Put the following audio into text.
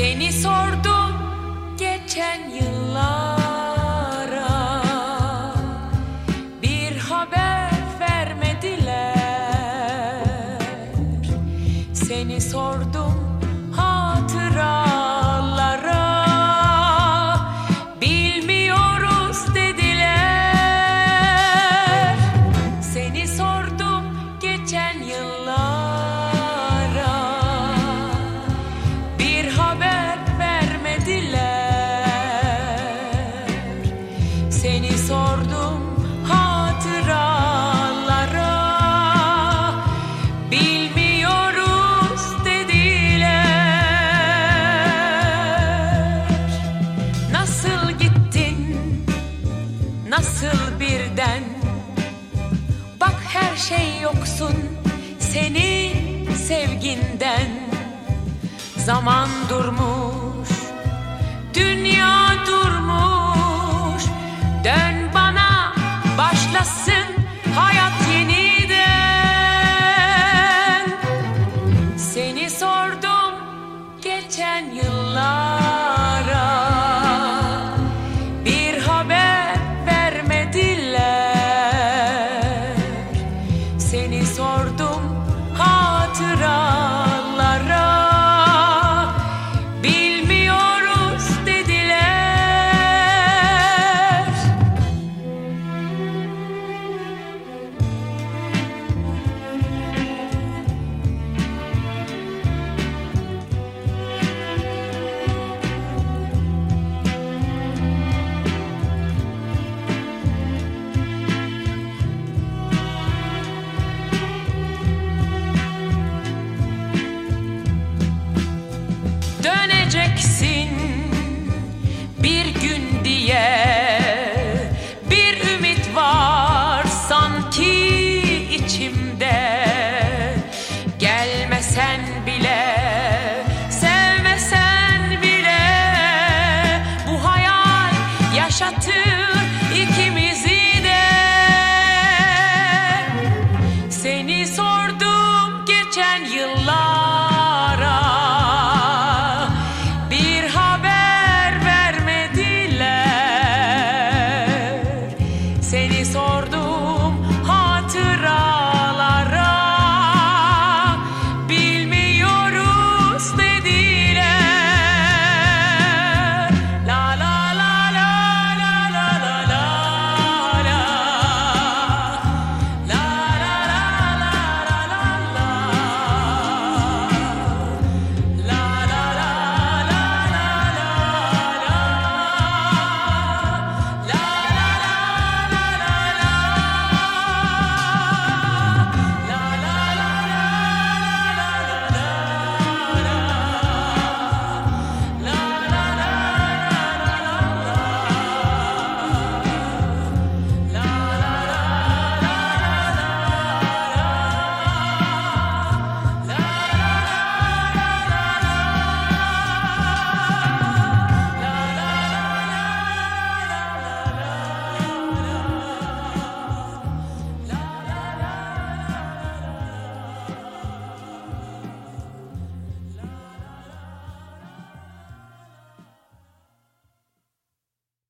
Seni sordum geçen yıllara. Bir haber vermediler. Seni sordum şey yoksun senin sevginden Zaman durmuş, dünya durmuş. Dön bana, başlasın hayat yeniden. Seni sordum geçen yıllara. sin.